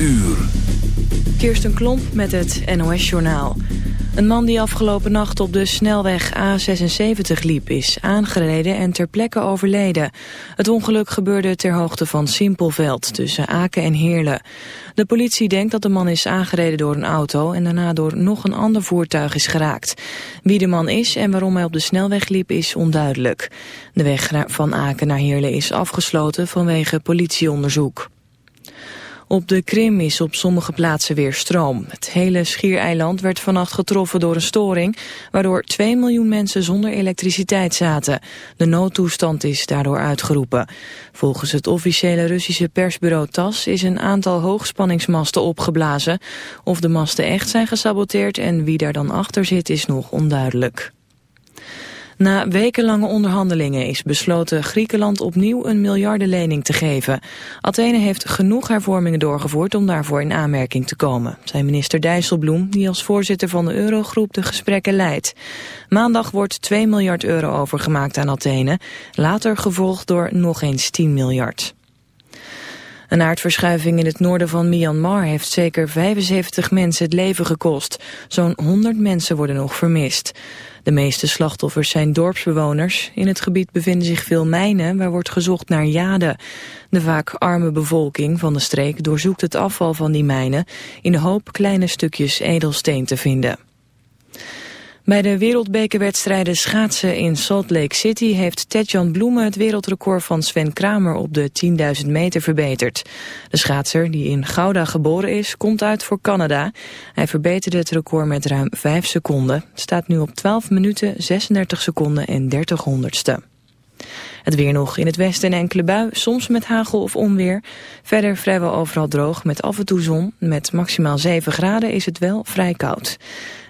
uur. Kirsten Klomp met het NOS-journaal. Een man die afgelopen nacht op de snelweg A76 liep... is aangereden en ter plekke overleden. Het ongeluk gebeurde ter hoogte van Simpelveld... tussen Aken en Heerlen. De politie denkt dat de man is aangereden door een auto... en daarna door nog een ander voertuig is geraakt. Wie de man is en waarom hij op de snelweg liep is onduidelijk. De weg van Aken naar Heerlen is afgesloten vanwege politieonderzoek. Op de Krim is op sommige plaatsen weer stroom. Het hele schiereiland werd vannacht getroffen door een storing... waardoor 2 miljoen mensen zonder elektriciteit zaten. De noodtoestand is daardoor uitgeroepen. Volgens het officiële Russische persbureau TAS... is een aantal hoogspanningsmasten opgeblazen. Of de masten echt zijn gesaboteerd en wie daar dan achter zit is nog onduidelijk. Na wekenlange onderhandelingen is besloten Griekenland opnieuw een miljardenlening te geven. Athene heeft genoeg hervormingen doorgevoerd om daarvoor in aanmerking te komen, zei minister Dijsselbloem, die als voorzitter van de Eurogroep de gesprekken leidt. Maandag wordt 2 miljard euro overgemaakt aan Athene, later gevolgd door nog eens 10 miljard. Een aardverschuiving in het noorden van Myanmar heeft zeker 75 mensen het leven gekost. Zo'n 100 mensen worden nog vermist. De meeste slachtoffers zijn dorpsbewoners. In het gebied bevinden zich veel mijnen waar wordt gezocht naar jade. De vaak arme bevolking van de streek doorzoekt het afval van die mijnen... in de hoop kleine stukjes edelsteen te vinden. Bij de wereldbekerwedstrijden schaatsen in Salt Lake City heeft Tedjan Bloemen het wereldrecord van Sven Kramer op de 10.000 meter verbeterd. De schaatser, die in Gouda geboren is, komt uit voor Canada. Hij verbeterde het record met ruim 5 seconden. Staat nu op 12 minuten, 36 seconden en 30 honderdste. Het weer nog in het westen en enkele bui, soms met hagel of onweer. Verder vrijwel overal droog met af en toe zon. Met maximaal 7 graden is het wel vrij koud.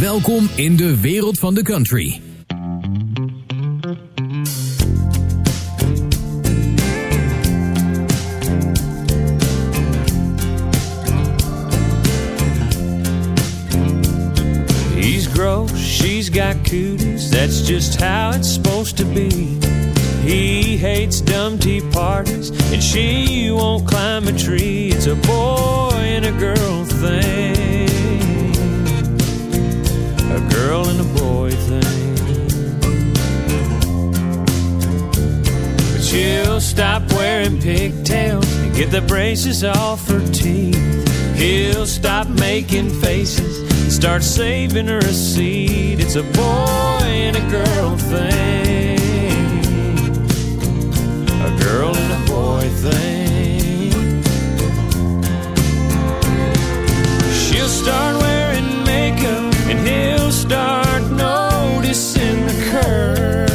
Welkom in de wereld van de country. He's gross, she's got cooties, that's just how it's supposed to be. He hates dumb tea parties, and she won't climb a tree. It's a boy and a girl thing a girl and a boy thing. But she'll stop wearing pigtails and get the braces off her teeth. He'll stop making faces and start saving her a seat. It's a boy and a girl thing. A girl and a boy thing. She'll start Start noticing the curves.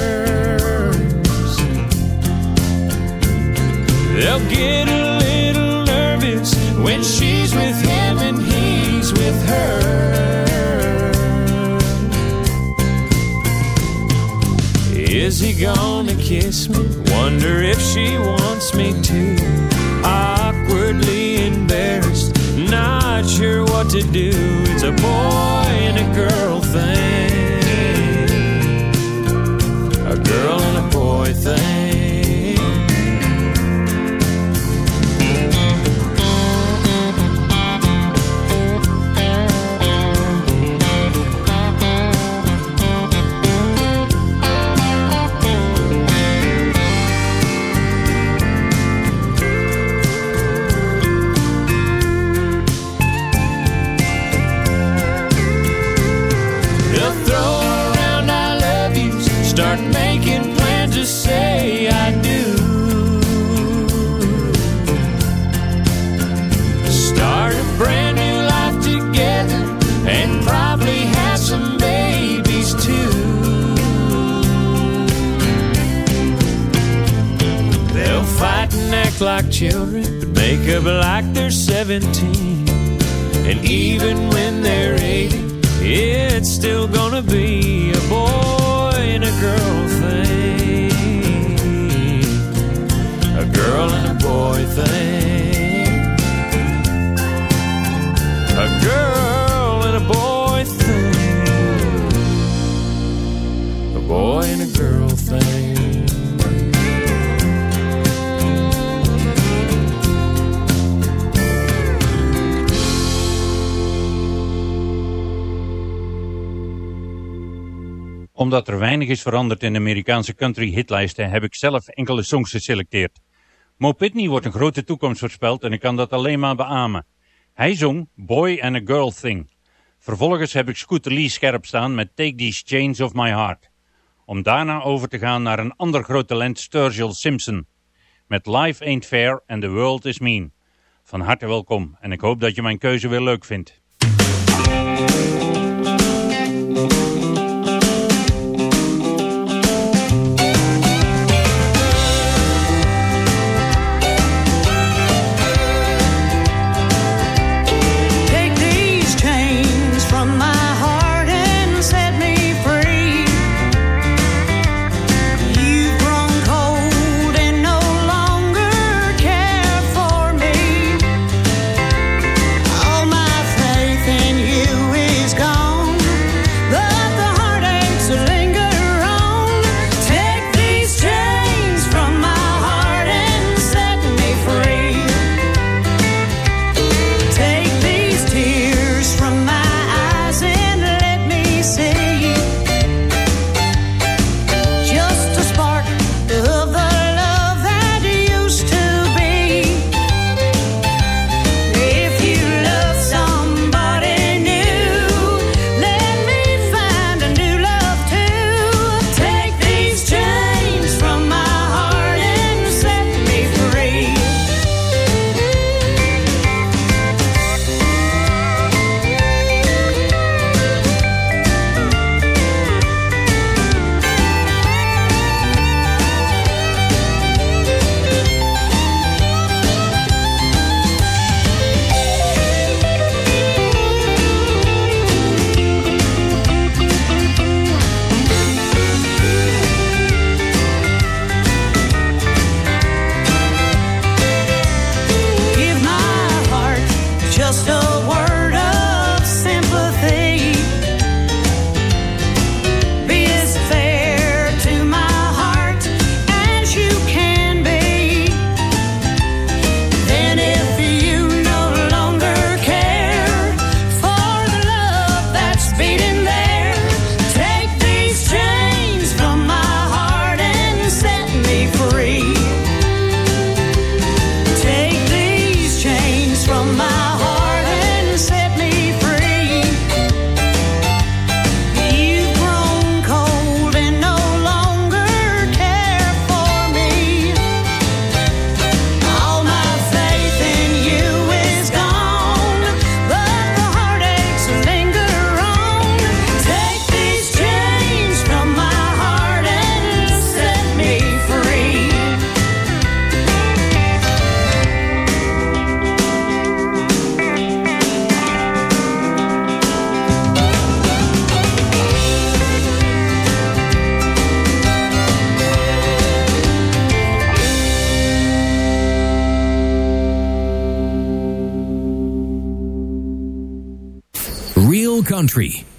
They'll get a little nervous when she's with him and he's with her. Is he gonna kiss me? Wonder if she wants me to. Awkwardly embarrassed, not sure what to do. It's a boy and a girl thing. A girl and a boy thing. Act like children, but make up like they're 17. And even when they're 80, it's still gonna be a boy and a girl thing. A girl and a boy thing. A girl and a boy thing. A boy and a Omdat er weinig is veranderd in de Amerikaanse country hitlijsten heb ik zelf enkele songs geselecteerd. Mo Pitney wordt een grote toekomst voorspeld en ik kan dat alleen maar beamen. Hij zong Boy and a Girl Thing. Vervolgens heb ik Scooter Lee scherp staan met Take These Chains of My Heart. Om daarna over te gaan naar een ander groot talent Sturgill Simpson. Met Life Ain't Fair and The World Is Mean. Van harte welkom en ik hoop dat je mijn keuze weer leuk vindt. Country.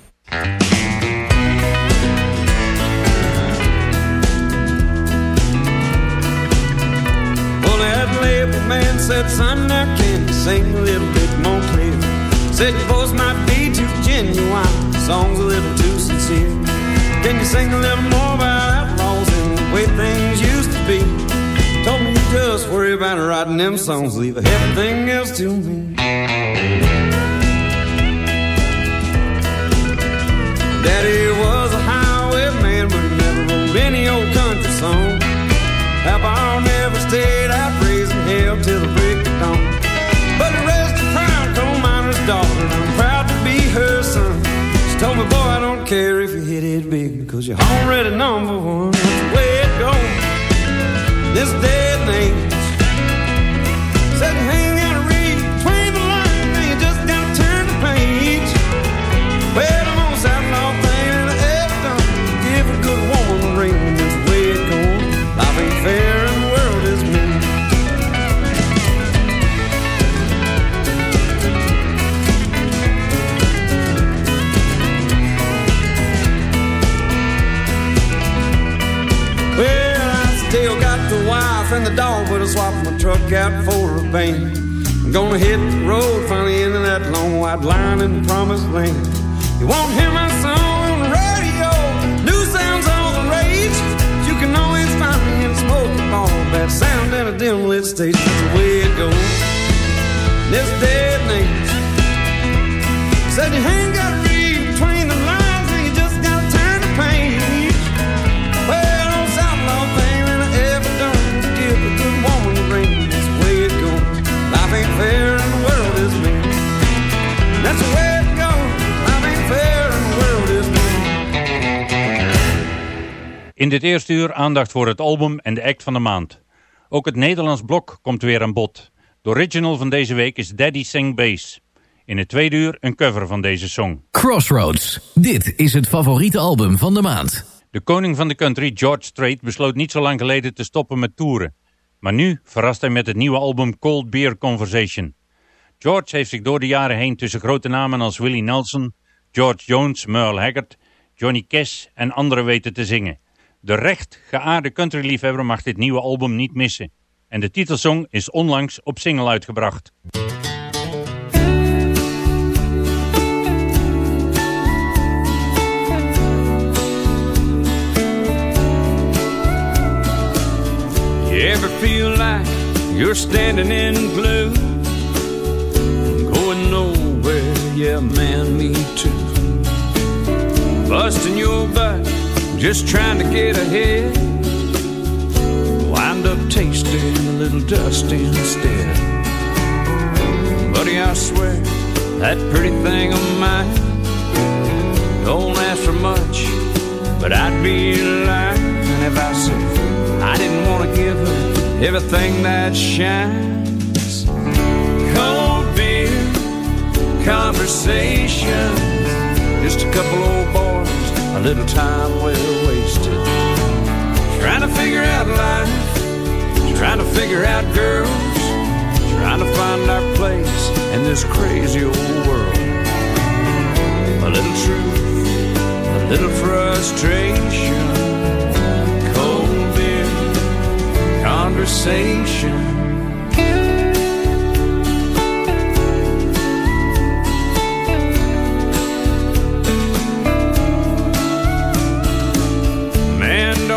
Stayed out raising hell till the break of dawn. But the rest of proud coal miner's daughter, I'm proud to be her son. She told me, boy, I don't care if you hit it big, because you're already number one. Truck out for a van. I'm gonna hit the road, finally into that long white line in the promised land. You won't hear my song on the radio, new sounds all the rage. You can always find me in a smoky bar, bad sound in a dim lit station. That's the way it goes. This and age. Said you ain't In dit eerste uur aandacht voor het album en de act van de maand. Ook het Nederlands blok komt weer aan bod. De original van deze week is Daddy Sing Bass. In het tweede uur een cover van deze song. Crossroads. Dit is het favoriete album van de maand. De koning van de country, George Strait, besloot niet zo lang geleden te stoppen met toeren. Maar nu verrast hij met het nieuwe album Cold Beer Conversation. George heeft zich door de jaren heen tussen grote namen als Willie Nelson, George Jones, Merle Haggard, Johnny Cash en anderen weten te zingen. De recht geaarde countryliefhebber mag dit nieuwe album niet missen. En de titelsong is onlangs op single uitgebracht. You ever feel like you're standing in glue? Going nowhere, yeah, man, me too. Busting your butt, just trying to get ahead. Wind up tasting a little dust instead. Buddy, I swear, that pretty thing of mine don't ask for much, but I'd be lying if I said I didn't want to give her everything that shines. Cold beer, conversation, just a couple old boys, a little time well wasted. Trying to figure out life, trying to figure out girls, trying to find our place in this crazy old world. A little truth, a little frustration. Cold beer, conversation.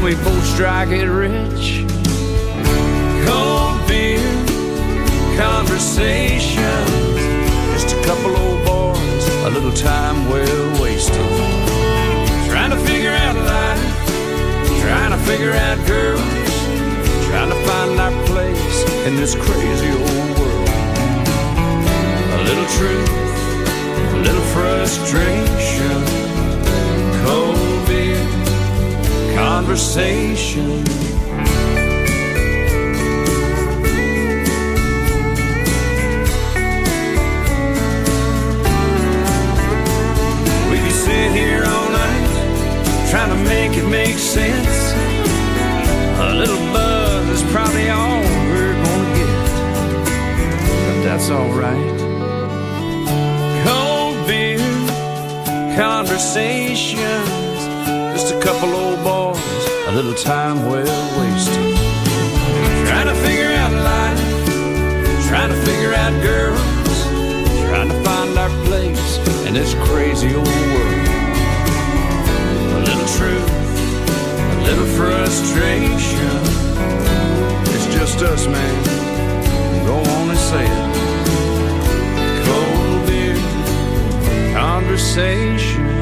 when we both strike it rich. Cold beer, conversation, just a couple old boys, a little time well wasted. Trying to figure out life, trying to figure out girls, trying to find our place in this crazy old world. A little truth, a little frustration. Conversation. We could sit here all night trying to make it make sense. A little buzz is probably all we're gonna get, but that's alright. Cold beer, conversations, just a couple old boys, a little time well wasted. Trying to figure out life, trying to figure out girls, trying to find our place in this crazy old world. A little truth, a little frustration. It's just us, man. Go on and say it. Cold beer, conversation.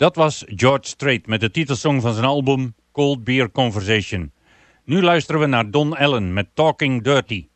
Dat was George Strait met de titelsong van zijn album Cold Beer Conversation. Nu luisteren we naar Don Allen met Talking Dirty.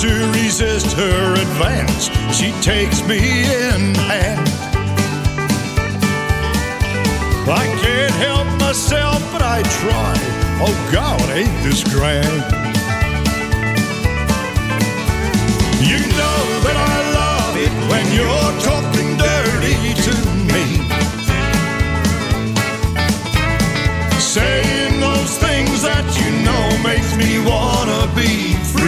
To resist her advance. She takes me in hand. I can't help myself, but I try. Oh God, ain't this grand? You know that I love it when you're talking dirty to me. Saying those things that you know makes me wanna be free.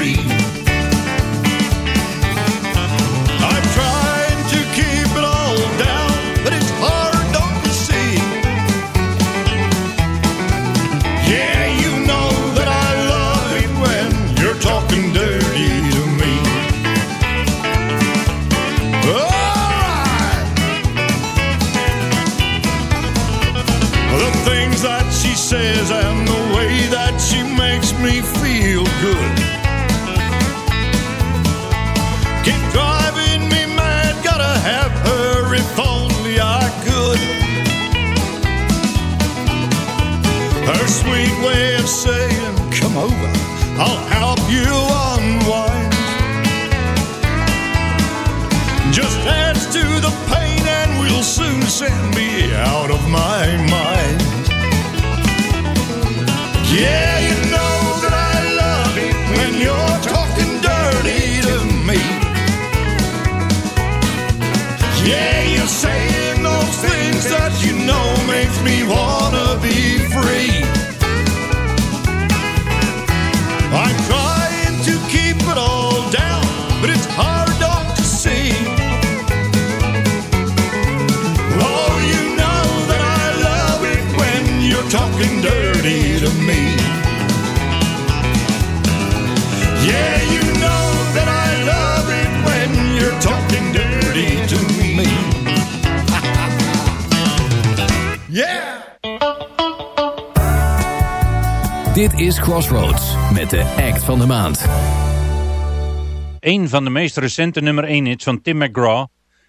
van de meest recente nummer 1 hits van Tim McGraw,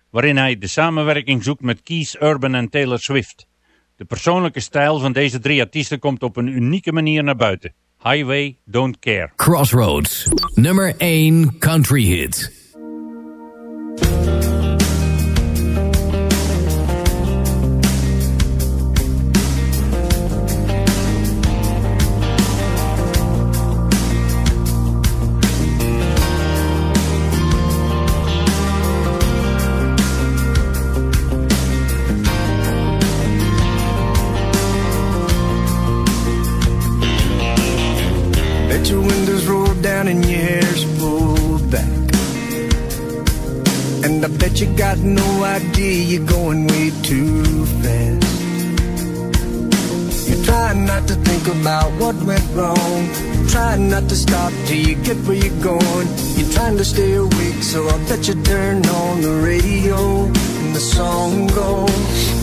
waarin hij de samenwerking zoekt met Keith Urban en Taylor Swift. De persoonlijke stijl van deze drie artiesten komt op een unieke manier naar buiten. Highway Don't Care. Crossroads, nummer 1 country hit. got to stop till you get where you're going. You're trying to stay awake, so I'll bet you turn on the radio. And the song goes.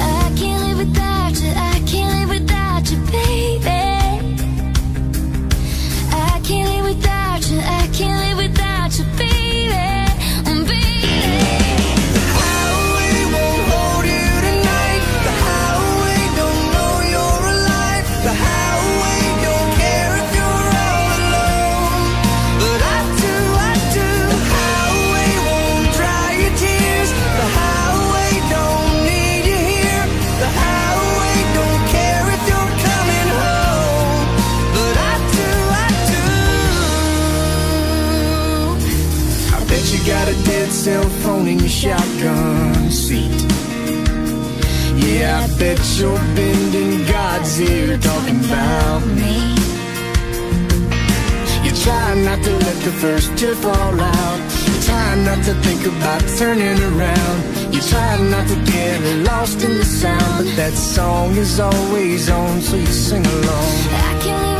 cell phone in your shotgun seat. Yeah, I bet you're bending God's ear talking about me. You try not to let the first tear fall out. You try not to think about turning around. You try not to get lost in the sound, but that song is always on, so you sing along.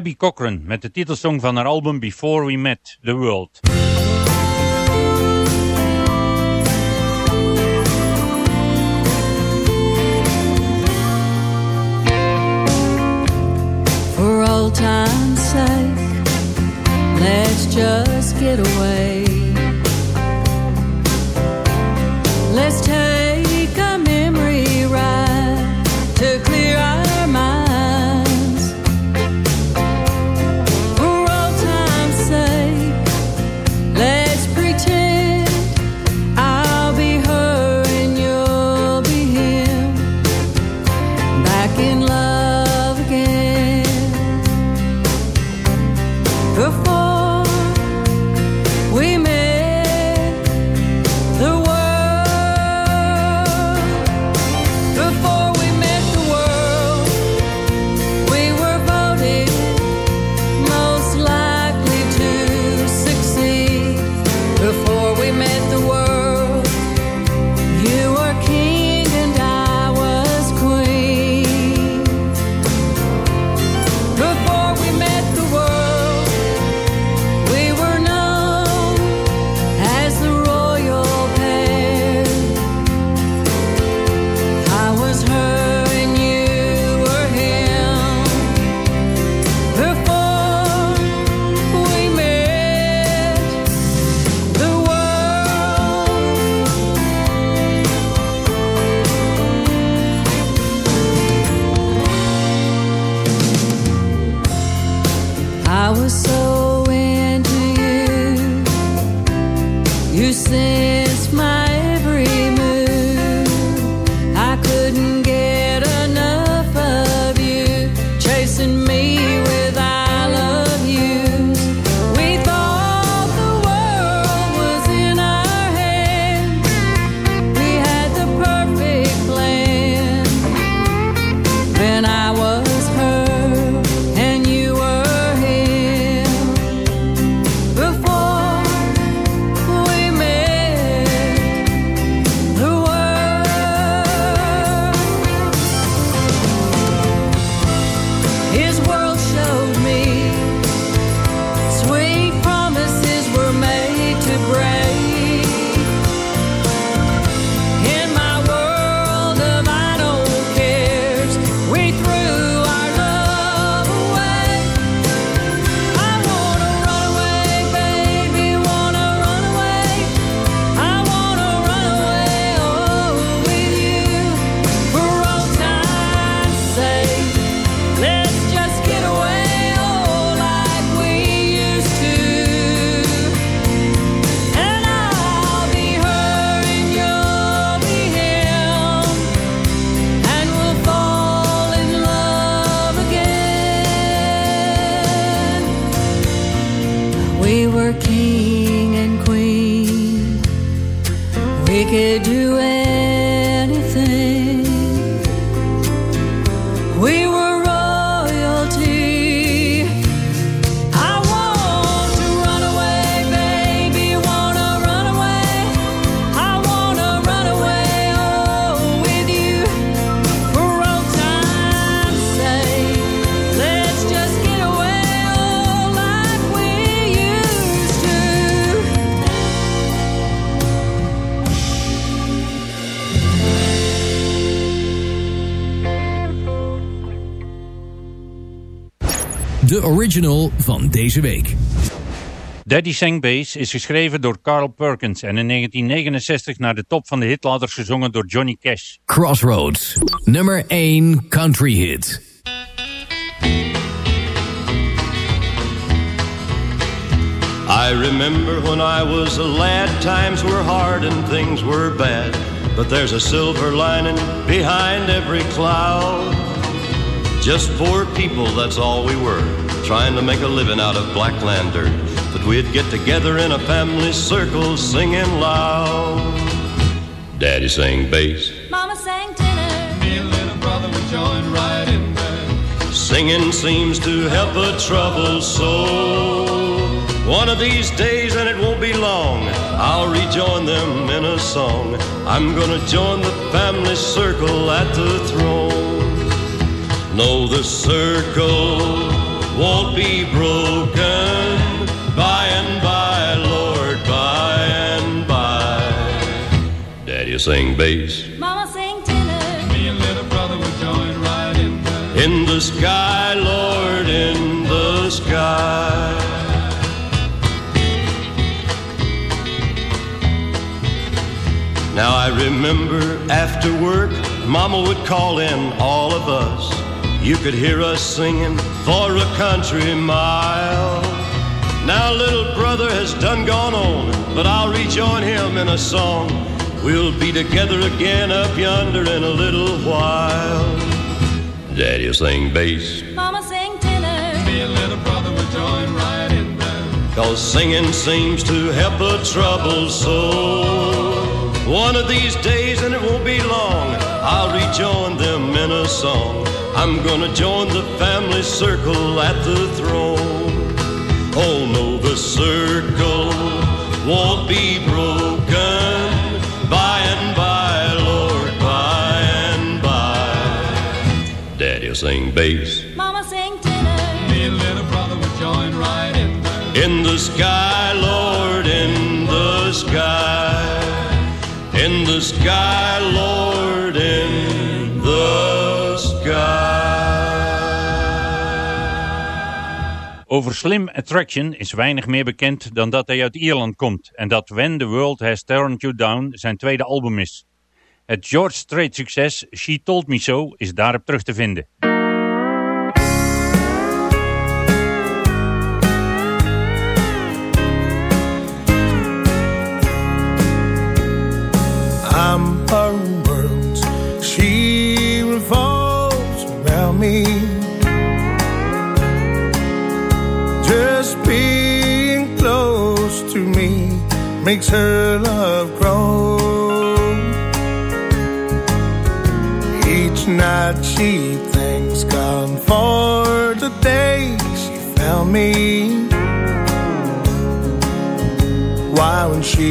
Debbie Cochran met de titelsong van haar album Before We Met The World. For all time's sake, let's just get away. Let's original van deze week. Daddy Sang Bass is geschreven door Carl Perkins en in 1969 naar de top van de hitladers gezongen door Johnny Cash. Crossroads. Nummer 1 country hit. I remember when I was a lad, times were hard and things were bad. But there's a silver lining behind every cloud. Just poor people, that's all we were, trying to make a living out of blackland dirt. But we'd get together in a family circle singing loud. Daddy sang bass, Mama sang tenor. Me and little brother would join right in there. Singing seems to help a troubled soul. One of these days, and it won't be long, I'll rejoin them in a song. I'm gonna join the family circle at the throne. No, the circle won't be broken by and by, Lord, by and by. Daddy sing bass. Mama sang tenor. Me and little brother would join right in there. In the sky, Lord, in the sky. Now I remember after work, Mama would call in all of us. You could hear us singing for a country mile. Now little brother has done gone on, but I'll rejoin him in a song. We'll be together again up yonder in a little while. Daddy'll sing bass, Mama sang tenor. Me and little brother would join right in there. cause singing seems to help a troubled soul. One of these days, and it won't be long, I'll rejoin them in a song. I'm gonna join the family circle at the throne. Oh no, the circle won't be broken by and by, Lord, by and by. Daddy'll sing bass. Mama sing tenor. Me and little brother would join right in there. In the sky, Over Slim Attraction is weinig meer bekend dan dat hij uit Ierland komt en dat When the World Has Turned You Down zijn tweede album is. Het George Strait succes She Told Me So is daarop terug te vinden. Makes her love grow. Each night she thanks God for the day she found me. Why, when she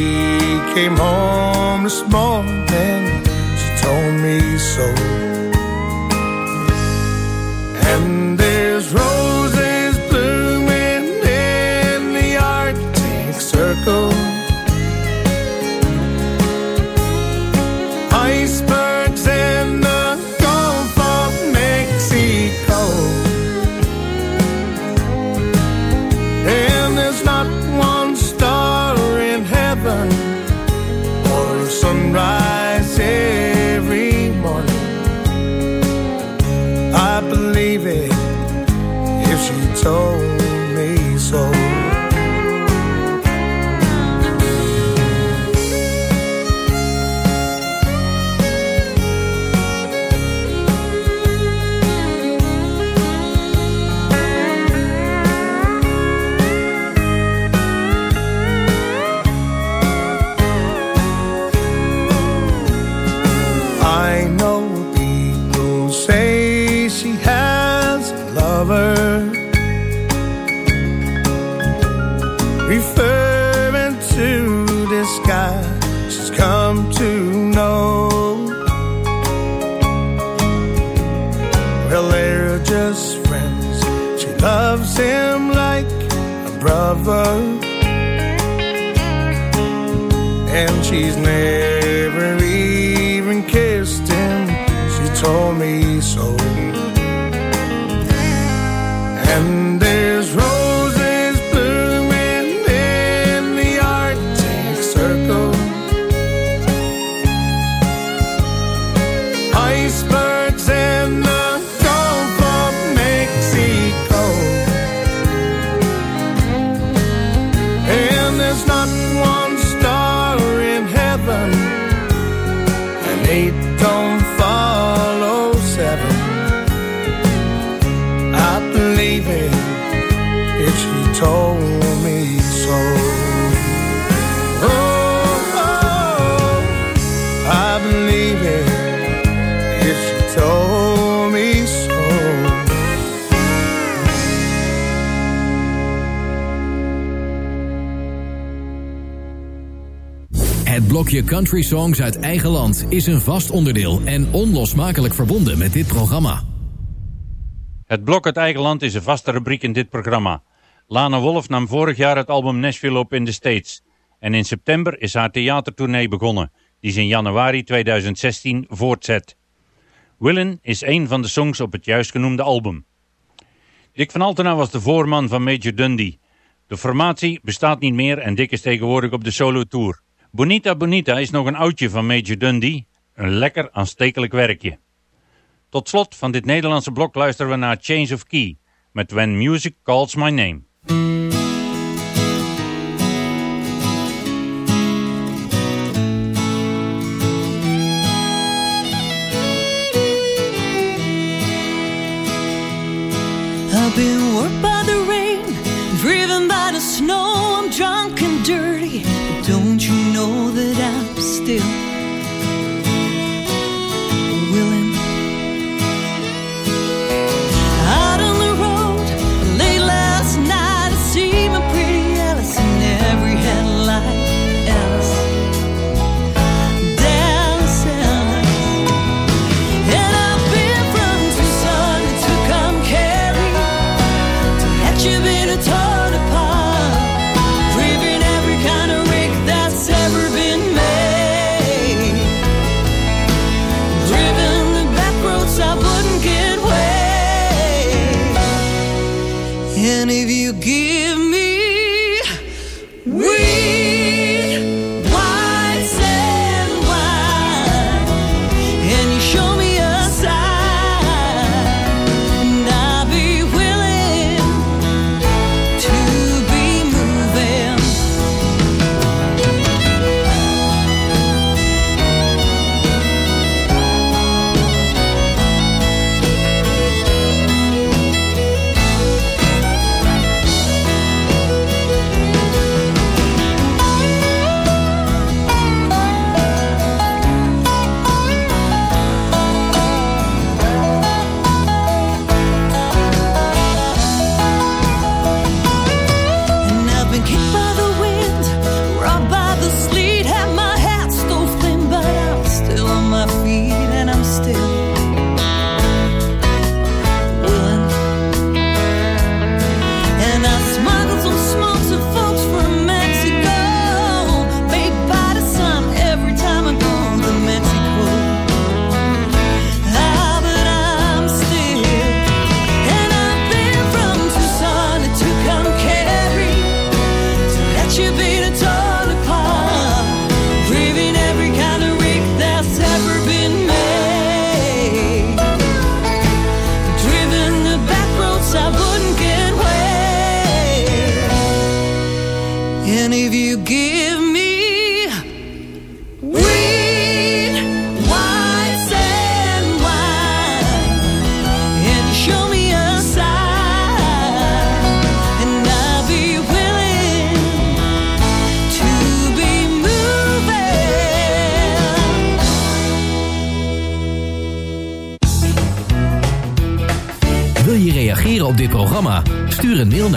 came home this morning, she told me so. She's come to know. Well, they're just friends. She loves him like a brother, and she's never blokje Country Songs uit eigen land is een vast onderdeel en onlosmakelijk verbonden met dit programma. Het blok uit eigen land is een vaste rubriek in dit programma. Lana Wolf nam vorig jaar het album Nashville op in de States. En in september is haar theatertournee begonnen, die ze in januari 2016 voortzet. Willen is een van de songs op het juist genoemde album. Dick van Altena was de voorman van Major Dundee. De formatie bestaat niet meer en Dick is tegenwoordig op de solo tour. Bonita Bonita is nog een oudje van Major Dundee, een lekker aanstekelijk werkje. Tot slot van dit Nederlandse blok luisteren we naar Change of Key met When Music Calls My Name.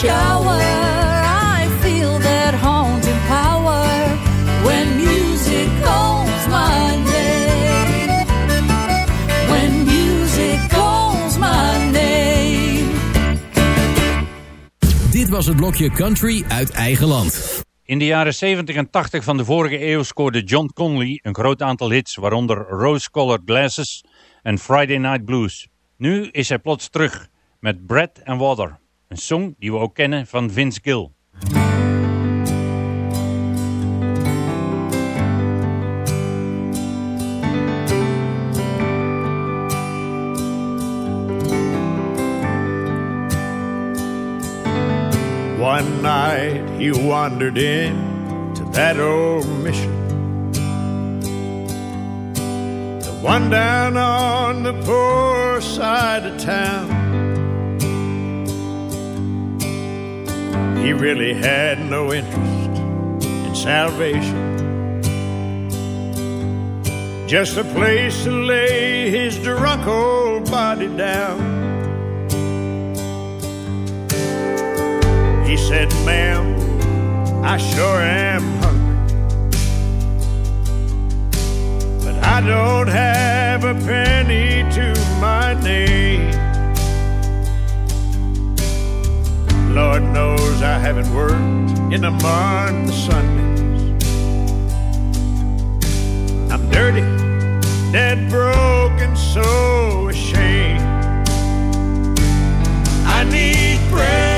shower, I feel that haunting power. When music calls my name, when music calls my name. Dit was het blokje Country uit eigen land. In de jaren 70 en 80 van de vorige eeuw scoorde John Conley een groot aantal hits, waaronder Rose Colored Glasses en Friday Night Blues. Nu is hij plots terug met Bread and Water, een song die we ook kennen van Vince Gill. One night he wandered in to that old mission. The one down on the poor side of town. He really had no interest in salvation. Just a place to lay his drunk old body down. He said, Ma'am, I sure am hungry. But I don't have a penny to my name. Lord knows I haven't worked in a month of Sundays. I'm dirty, dead broke, and so ashamed. I need bread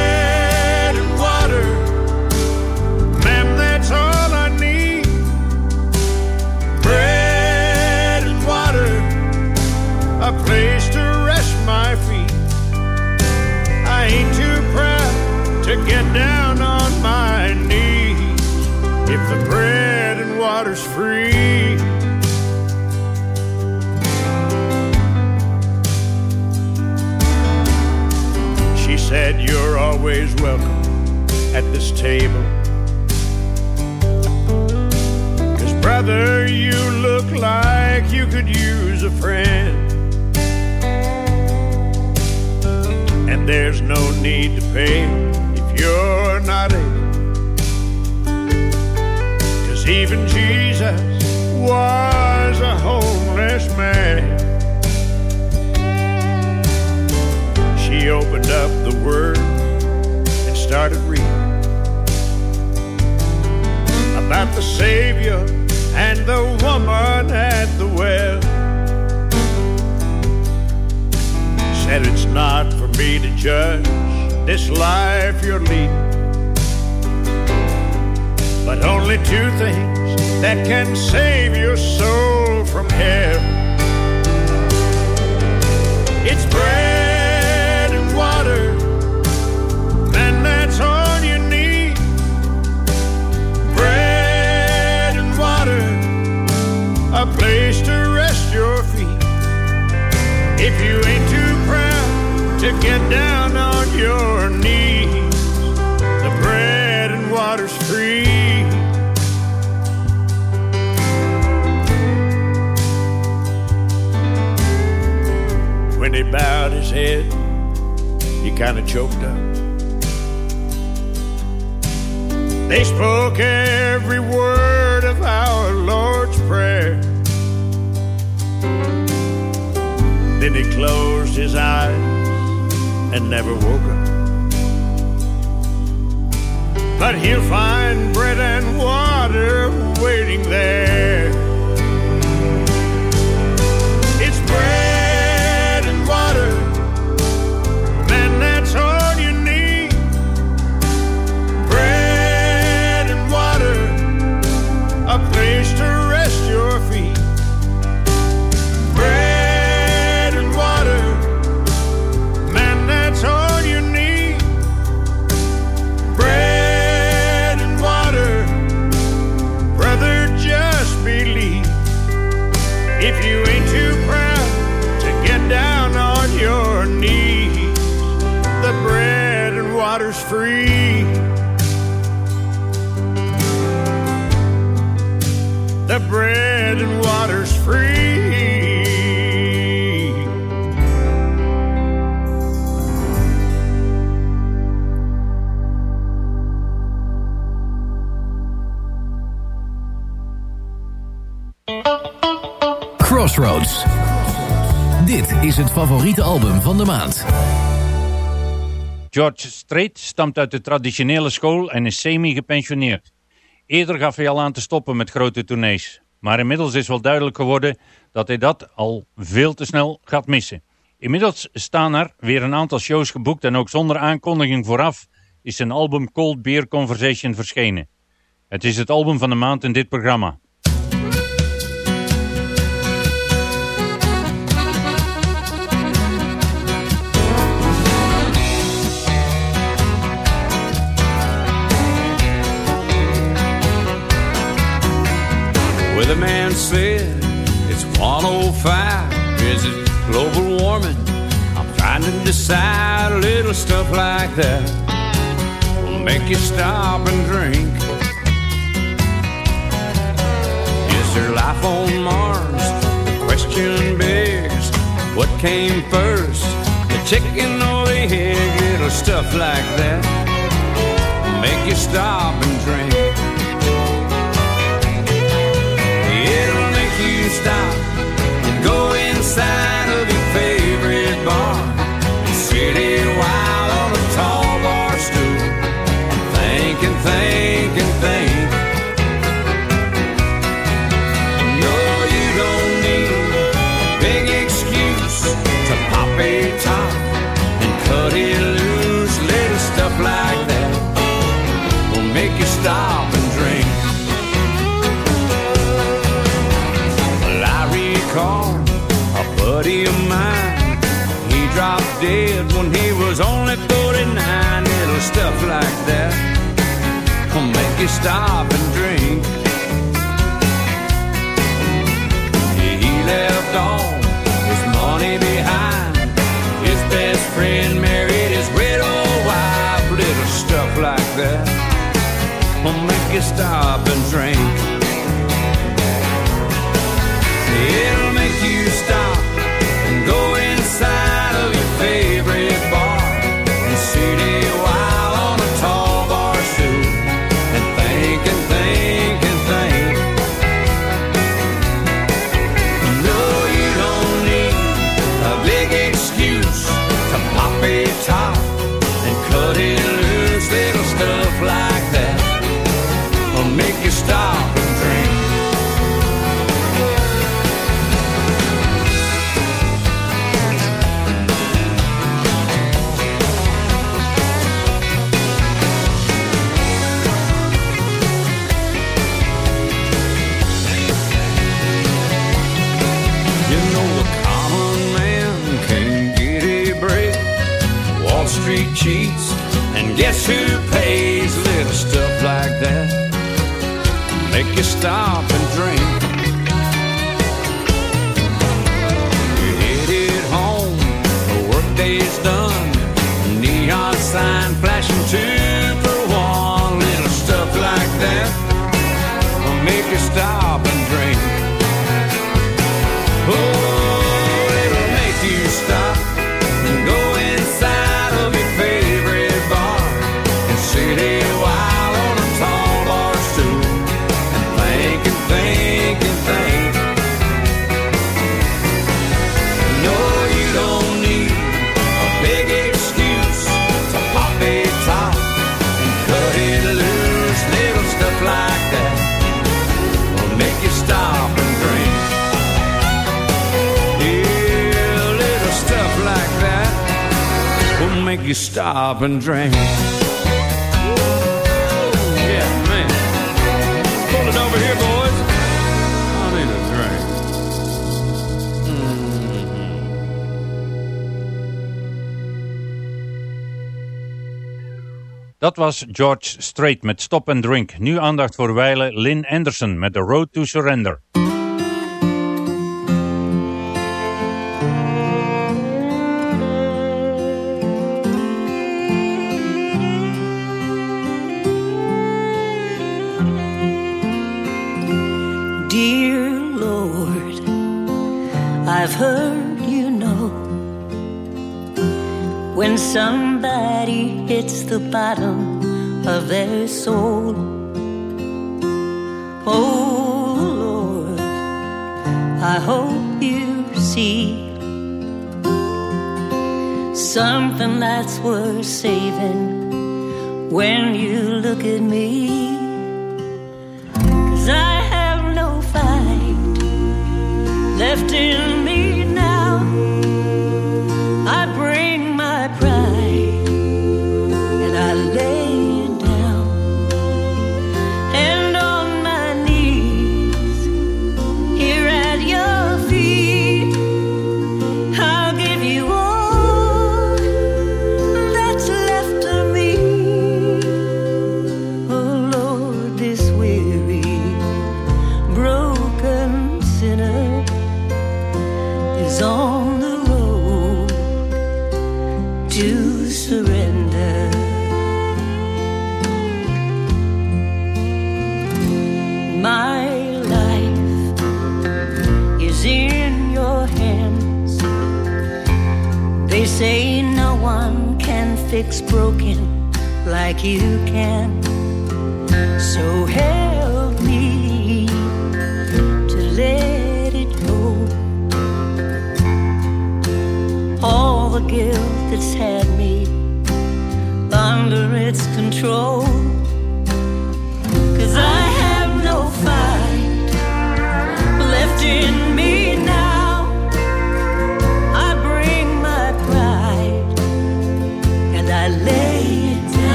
get down on my knees if the bread and water's free. She said, You're always welcome at this table. Cause, brother, you look like you could use a friend. And there's no need to pay you're not able. Cause even Jesus was a homeless man. She opened up the Word and started reading about the Savior and the woman at the well. Said it's not for me to judge this life you're leading, but only two things that can save your soul from hell. It's bread and water, and that's all you need. Bread and water, a place to rest your feet. If you ain't to get down on your knees, the bread and water's free. When he bowed his head, he kind of choked up. They spoke every word of our Lord's Prayer. Then he closed his eyes and never woke up. But he'll find bread and water waiting there. waters free. The bread and water's free. Crossroads. Dit is het favoriete album van de maand. George Strait stamt uit de traditionele school en is semi-gepensioneerd. Eerder gaf hij al aan te stoppen met grote tournees. Maar inmiddels is wel duidelijk geworden dat hij dat al veel te snel gaat missen. Inmiddels staan er weer een aantal shows geboekt en ook zonder aankondiging vooraf is zijn album Cold Beer Conversation verschenen. Het is het album van de maand in dit programma. Man said it's 105. Is it global warming? I'm trying to decide a little stuff like that will make you stop and drink. Is there life on Mars? The question begs what came first, the chicken or the egg? Little stuff like that will make you stop and drink. Stop and go inside of your favorite bar and sit a while on a tall bar stool and think and think and think. No, you don't need a big excuse to pop a top and cut it stop and drink. He left all his money behind. His best friend married his widow wife. Little stuff like that will make you stop and drink. Guess who pays? Little stuff like that make you stop and drink. You're headed home, the workday's done. Neon sign flashing two for one. Little stuff like that will make you stop and stop and drink. Yeah, man. Pull it over here, boys. I need a drink. Dat was George Strait met Stop and Drink. Nu aandacht voor wijlen Lynn Anderson met The Road to Surrender. somebody hits the bottom of their soul. Oh Lord, I hope you see something that's worth saving when you look at me.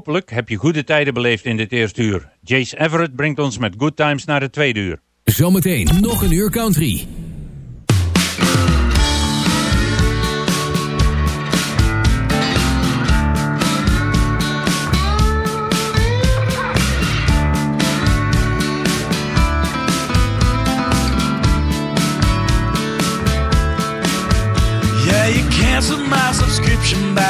Hopelijk heb je goede tijden beleefd in dit eerste uur. Jace Everett brengt ons met Good Times naar het tweede uur. Zometeen nog een uur country. Yeah, you canceled subscription.